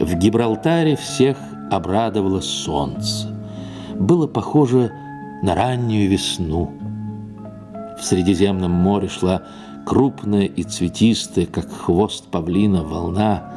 В Гибралтаре всех обрадовало солнце. Было похоже на раннюю весну. В Средиземном море шла крупная и цветистая, как хвост павлина, волна,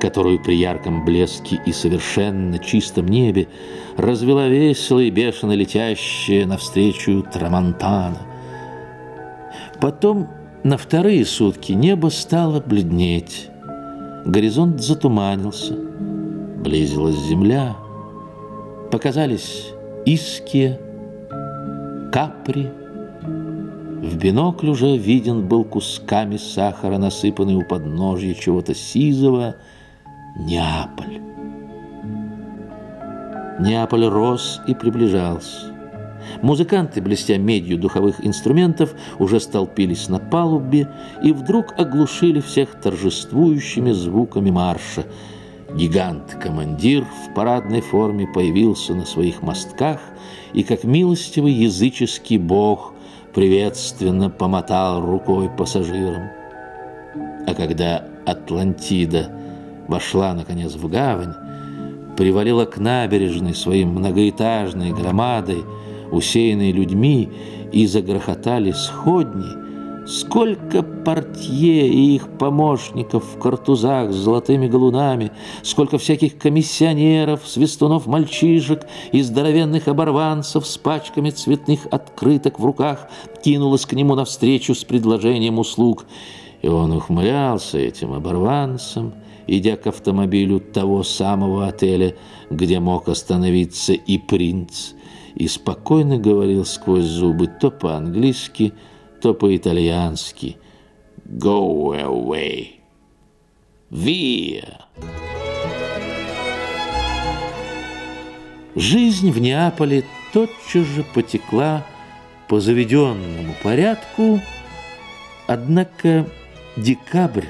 которую при ярком блеске и совершенно чистом небе развела весело и бешено летящая навстречу Трамонтана. Потом на вторые сутки небо стало бледнеть, горизонт затуманился, близилась земля, показались Иския, Капри. В бинокль уже виден был кусками сахара, насыпанный у подножья чего-то сизого, Неаполь. Неаполь рос и приближался. Музыканты, блестя медью духовых инструментов, уже столпились на палубе и вдруг оглушили всех торжествующими звуками марша. Гигант-командир в парадной форме появился на своих мостках и, как милостивый языческий бог, приветственно помотал рукой пассажирам. А когда Атлантида вошла, наконец, в гавань, привалила к набережной своей многоэтажной громадой, усеянной людьми, и загрохотали сходни, Сколько портье и их помощников в картузах с золотыми галунами, сколько всяких комиссионеров, свистунов мальчишек и здоровенных оборванцев с пачками цветных открыток в руках кинулось к нему навстречу с предложением услуг. И он ухмылялся этим оборванцам, идя к автомобилю того самого отеля, где мог остановиться и принц, и спокойно говорил сквозь зубы то по-английски, то по-итальянски «Go away! Via!» Жизнь в Неаполе тотчас же потекла по заведенному порядку, однако декабрь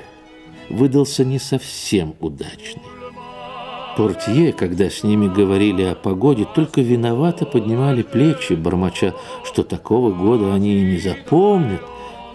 выдался не совсем удачный. Портье, когда с ними говорили о погоде, только виновато поднимали плечи, бормоча, что такого года они и не запомнят,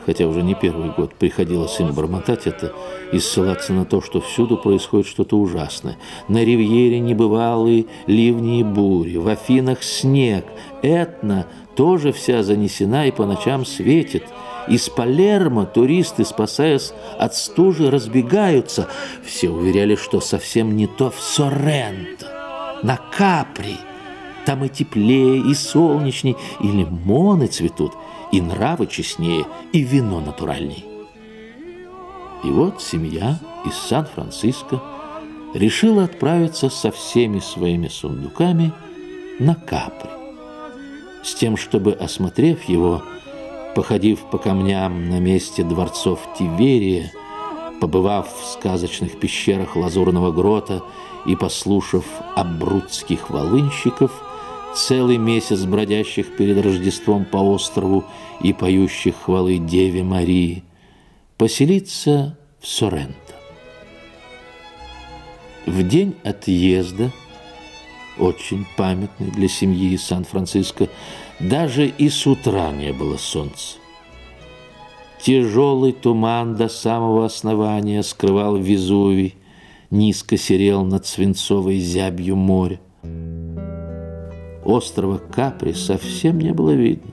хотя уже не первый год приходилось им бормотать это и ссылаться на то, что всюду происходит что-то ужасное. На ривьере небывалые ливни и бури, в Афинах снег, Этна тоже вся занесена и по ночам светит – из Палермо туристы, спасаясь от стужи, разбегаются. Все уверяли, что совсем не то в Соренто, на Капри. Там и теплее, и солнечней, и лимоны цветут, и нравы честнее, и вино натуральней. И вот семья из Сан-Франциско решила отправиться со всеми своими сундуками на Капри, с тем, чтобы, осмотрев его, походив по камням на месте дворцов Тиверия, побывав в сказочных пещерах Лазурного грота и послушав абрудских волынщиков, целый месяц бродящих перед Рождеством по острову и поющих хвалы Деве Марии, поселиться в Соренто. В день отъезда, очень памятный для семьи Сан-Франциско, даже и с утра не было солнца. Тяжелый туман до самого основания скрывал Везувий, низко серел над свинцовой зябью моря. Острова Капри совсем не было видно.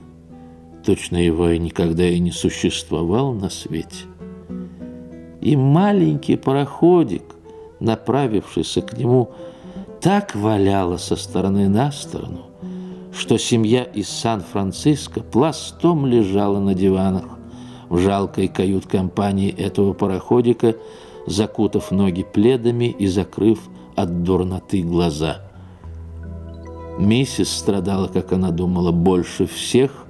Точно его и никогда и не существовал на свете. И маленький пароходик, направившийся к нему, так валяло со стороны на сторону, что семья из Сан-Франциско пластом лежала на диванах в жалкой кают-компании этого пароходика, закутав ноги пледами и закрыв от дурноты глаза. Миссис страдала, как она думала, больше всех,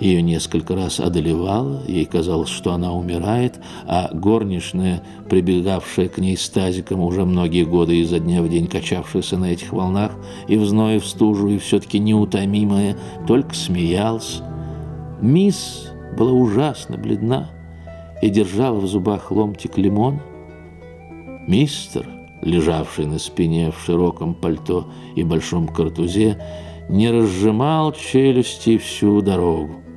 ее несколько раз одолевало, ей казалось, что она умирает, а горничная, прибегавшая к ней с тазиком уже многие годы изо дня в день качавшаяся на этих волнах, и в зное в стужу, и все-таки неутомимая, только смеялась. Мисс была ужасно бледна и держала в зубах ломтик лимона. Мистер, лежавший на спине в широком пальто и большом картузе, не разжимал челюсти всю дорогу.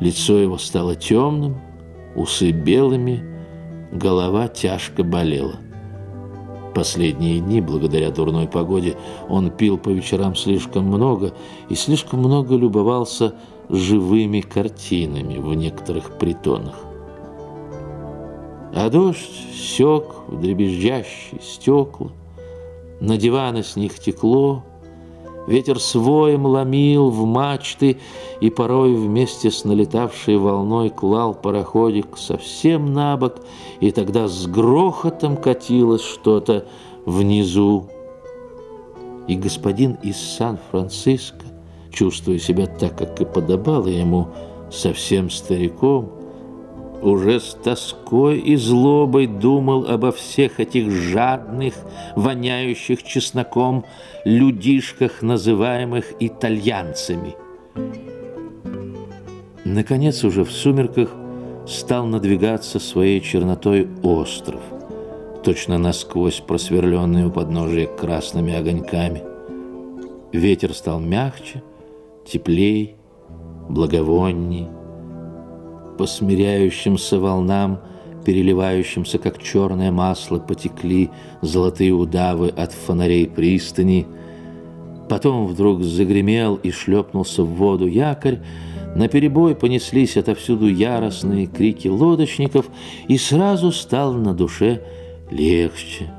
Лицо его стало темным, усы белыми, голова тяжко болела. Последние дни, благодаря дурной погоде, он пил по вечерам слишком много и слишком много любовался живыми картинами в некоторых притонах. А дождь сёк в дребезжащие стекла, на диваны с них текло, Ветер своим ломил в мачты и порой вместе с налетавшей волной клал пароходик совсем на бок, и тогда с грохотом катилось что-то внизу. И господин из Сан-Франциско, чувствуя себя так, как и подобало ему, совсем стариком, уже с тоской и злобой думал обо всех этих жадных, воняющих чесноком людишках, называемых итальянцами. Наконец, уже в сумерках стал надвигаться своей чернотой остров, точно насквозь просверленный у подножия красными огоньками. Ветер стал мягче, теплей, благовонней, по смиряющимся волнам, переливающимся, как черное масло, потекли золотые удавы от фонарей пристани. Потом вдруг загремел и шлепнулся в воду якорь, на перебой понеслись отовсюду яростные крики лодочников, и сразу стало на душе легче.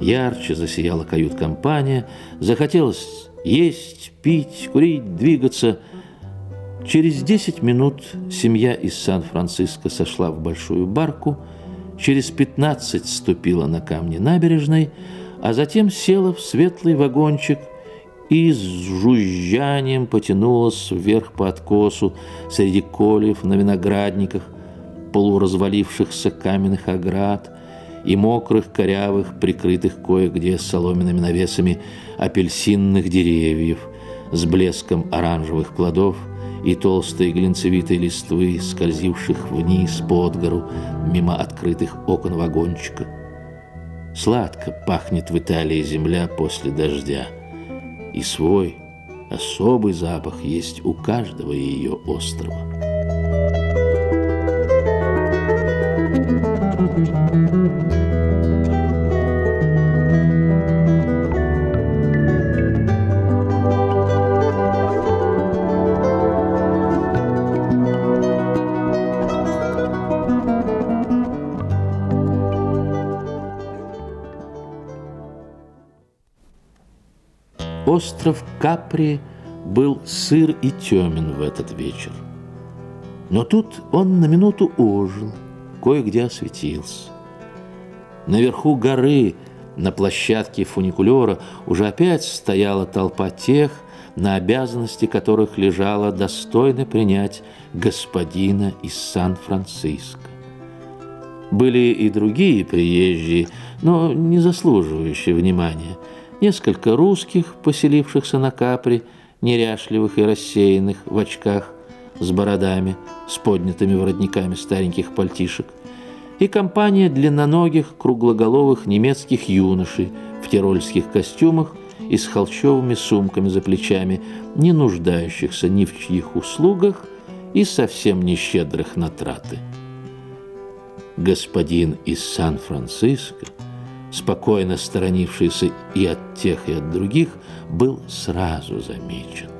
Ярче засияла кают-компания, захотелось есть, пить, курить, двигаться – Через 10 минут семья из Сан-Франциско сошла в большую барку, через 15 ступила на камни набережной, а затем села в светлый вагончик и с жужжанием потянулась вверх по откосу среди колев на виноградниках, полуразвалившихся каменных оград и мокрых, корявых, прикрытых кое-где соломенными навесами апельсинных деревьев с блеском оранжевых плодов – и толстой глинцевитой листвы, скользивших вниз под гору, мимо открытых окон вагончика. Сладко пахнет в Италии земля после дождя, и свой особый запах есть у каждого ее острова. Thank you. Остров Капри был сыр и темен в этот вечер. Но тут он на минуту ожил, кое-где осветился. Наверху горы, на площадке фуникулера, уже опять стояла толпа тех, на обязанности которых лежало достойно принять господина из Сан-Франциско. Были и другие приезжие, но не заслуживающие внимания – несколько русских, поселившихся на Капри, неряшливых и рассеянных, в очках, с бородами, с поднятыми воротниками стареньких пальтишек, и компания длинноногих, круглоголовых немецких юношей в тирольских костюмах и с холщовыми сумками за плечами, не нуждающихся ни в чьих услугах и совсем не щедрых на траты. Господин из Сан-Франциско – спокойно сторонившийся и от тех, и от других, был сразу замечен.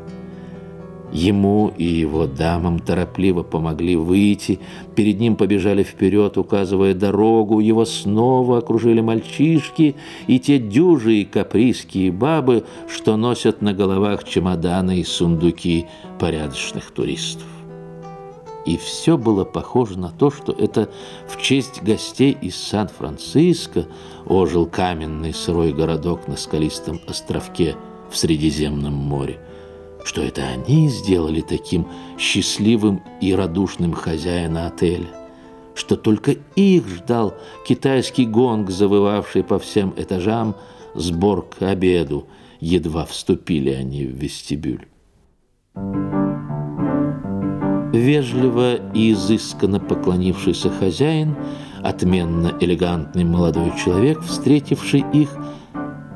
Ему и его дамам торопливо помогли выйти, перед ним побежали вперед, указывая дорогу, его снова окружили мальчишки и те дюжи и каприйские бабы, что носят на головах чемоданы и сундуки порядочных туристов. И все было похоже на то, что это в честь гостей из Сан-Франциско ожил каменный сырой городок на скалистом островке в Средиземном море, что это они сделали таким счастливым и радушным хозяина отеля, что только их ждал китайский гонг, завывавший по всем этажам сбор к обеду, едва вступили они в вестибюль. Вежливо и изысканно поклонившийся хозяин, отменно элегантный молодой человек, встретивший их,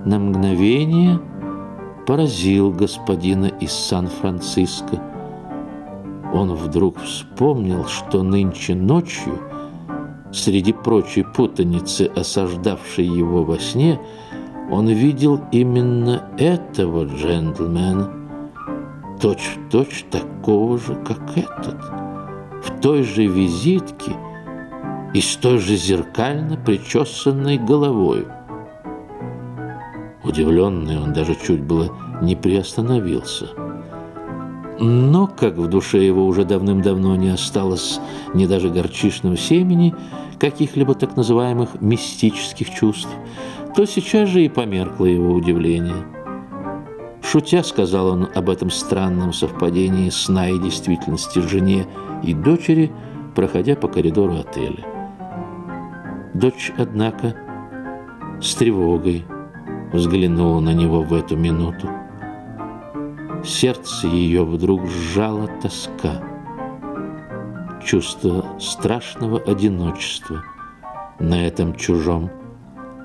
на мгновение поразил господина из Сан-Франциско. Он вдруг вспомнил, что нынче ночью среди прочей путаницы, осаждавшей его во сне, он видел именно этого джентльмена, точь-в-точь такого же, как этот, в той же визитке и с той же зеркально причесанной головой. Удивленный он даже чуть было не приостановился. Но, как в душе его уже давным-давно не осталось ни даже горчичного семени, каких-либо так называемых мистических чувств, то сейчас же и померкло его удивление. Шутя сказал он об этом странном совпадении сна и действительности жене и дочери, проходя по коридору отеля. Дочь, однако, с тревогой взглянула на него в эту минуту. Сердце ее вдруг сжала тоска, чувство страшного одиночества на этом чужом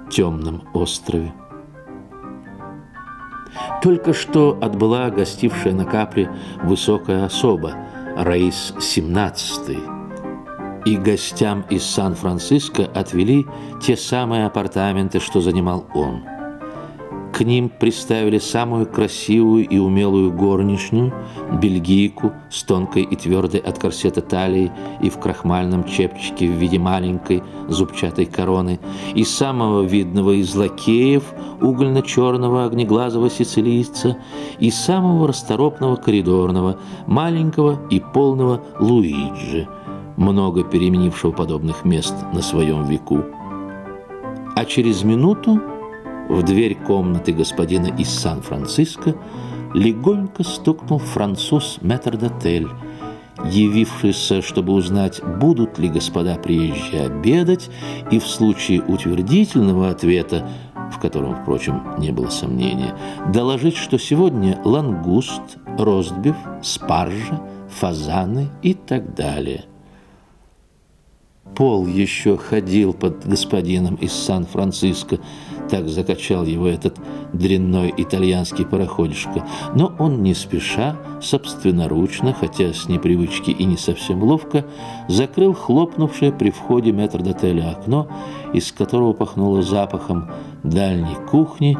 темном острове. Только что отбыла гостившая на капле высокая особа, Раис XVII, и гостям из Сан-Франциско отвели те самые апартаменты, что занимал он – к ним приставили самую красивую и умелую горничную, бельгийку с тонкой и твердой от корсета талией и в крахмальном чепчике в виде маленькой зубчатой короны, и самого видного из лакеев, угольно-черного огнеглазого сицилийца, и самого расторопного коридорного, маленького и полного Луиджи, много переменившего подобных мест на своем веку. А через минуту в дверь комнаты господина из Сан-Франциско легонько стукнул француз метрдотель, явившийся, чтобы узнать, будут ли господа приезжие обедать, и в случае утвердительного ответа, в котором, впрочем, не было сомнения, доложить, что сегодня лангуст, ростбиф, спаржа, фазаны и так далее – Пол еще ходил под господином из Сан-Франциско, так закачал его этот дрянной итальянский пароходишко. Но он не спеша, собственноручно, хотя с непривычки и не совсем ловко, закрыл хлопнувшее при входе метрдотеля окно, из которого пахнуло запахом дальней кухни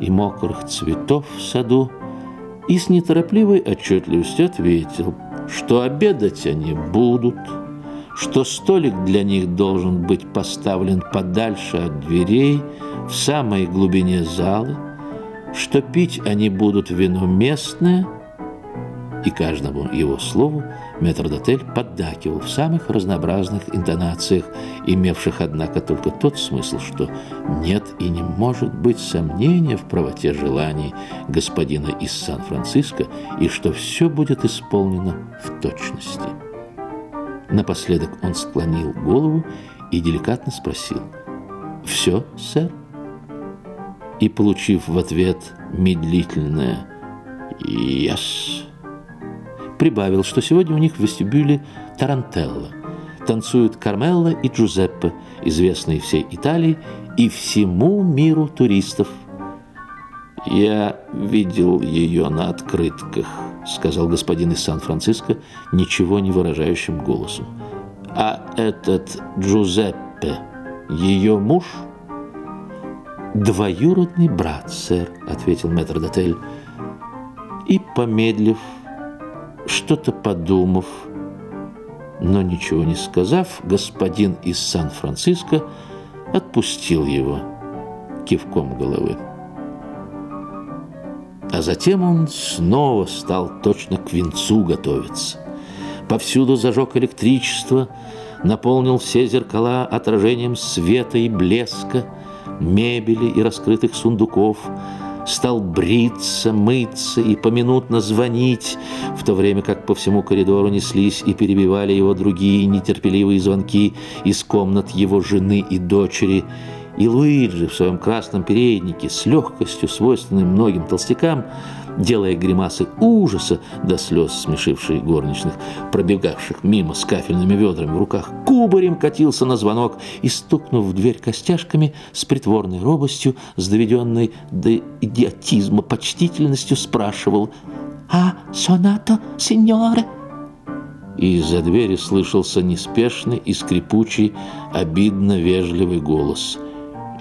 и мокрых цветов в саду, и с неторопливой отчетливостью ответил, что обедать они будут – что столик для них должен быть поставлен подальше от дверей, в самой глубине зала, что пить они будут вино местное, и каждому его слову метрдотель поддакивал в самых разнообразных интонациях, имевших, однако, только тот смысл, что нет и не может быть сомнения в правоте желаний господина из Сан-Франциско и что все будет исполнено в точности. Напоследок он склонил голову и деликатно спросил «Все, сэр?» И, получив в ответ медлительное «Yes», прибавил, что сегодня у них в вестибюле Тарантелла. Танцуют Кармелла и Джузеппе, известные всей Италии и всему миру туристов. Я видел ее на открытках –— сказал господин из Сан-Франциско ничего не выражающим голосом. «А этот Джузеппе, ее муж?» «Двоюродный брат, сэр», — ответил метрдотель. И, помедлив, что-то подумав, но ничего не сказав, господин из Сан-Франциско отпустил его кивком головы. А затем он снова стал точно к венцу готовиться. Повсюду зажег электричество, наполнил все зеркала отражением света и блеска, мебели и раскрытых сундуков, стал бриться, мыться и поминутно звонить, в то время как по всему коридору неслись и перебивали его другие нетерпеливые звонки из комнат его жены и дочери – и Луиджи в своем красном переднике с легкостью, свойственной многим толстякам, делая гримасы ужаса до слез смешившие горничных, пробегавших мимо с кафельными ведрами в руках, кубарем катился на звонок и, стукнув в дверь костяшками, с притворной робостью, с доведенной до идиотизма почтительностью спрашивал «А сонато, сеньоре?» и из-за двери слышался неспешный и скрипучий, обидно вежливый голос.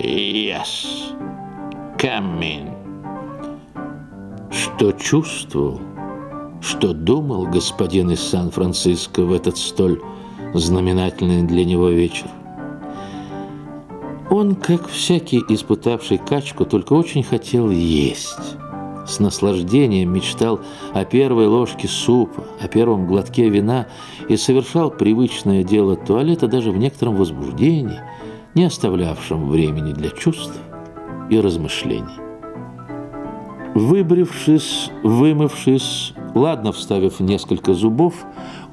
«Yes, come in». Что чувствовал, что думал господин из Сан-Франциско в этот столь знаменательный для него вечер? Он, как всякий испытавший качку, только очень хотел есть. С наслаждением мечтал о первой ложке супа, о первом глотке вина и совершал привычное дело туалета даже в некотором возбуждении, не оставлявшем времени для чувств и размышлений. Выбрившись, вымывшись, ладно вставив несколько зубов,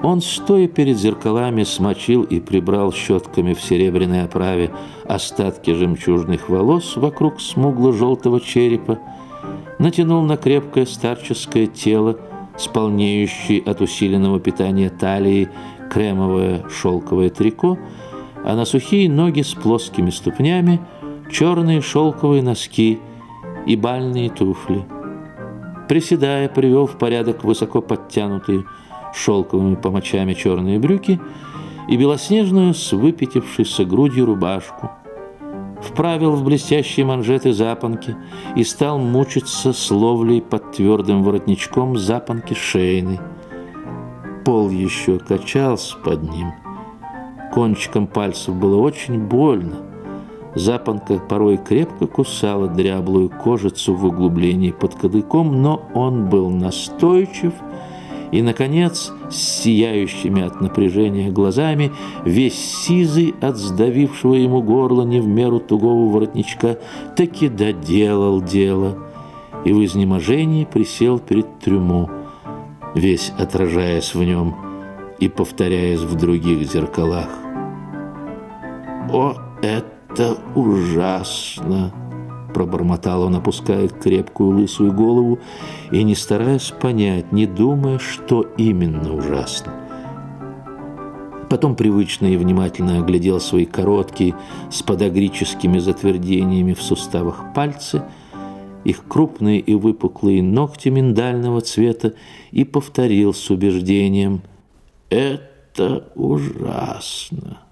он, стоя перед зеркалами, смочил и прибрал щетками в серебряной оправе остатки жемчужных волос вокруг смугло-желтого черепа, натянул на крепкое старческое тело, сполнеющее от усиленного питания талии, кремовое шелковое трико, а на сухие ноги с плоскими ступнями черные шелковые носки и бальные туфли. Приседая, привел в порядок высоко подтянутые шелковыми помочами черные брюки и белоснежную с выпятившейся грудью рубашку. Вправил в блестящие манжеты запонки и стал мучиться с ловлей под твердым воротничком запонки шейной. Пол еще качался под ним. Кончиком пальцев было очень больно. Запонка порой крепко кусала дряблую кожицу в углублении под кадыком, но он был настойчив и, наконец, с сияющими от напряжения глазами, весь сизый от сдавившего ему горло не в меру тугого воротничка, таки доделал дело и в изнеможении присел перед трюмо, весь отражаясь в нем и повторяясь в других зеркалах. «О, это ужасно!» Пробормотал он, опуская крепкую лысую голову и не стараясь понять, не думая, что именно ужасно. Потом привычно и внимательно оглядел свои короткие с подогрическими затвердениями в суставах пальцы, их крупные и выпуклые ногти миндального цвета и повторил с убеждением «Это ужасно».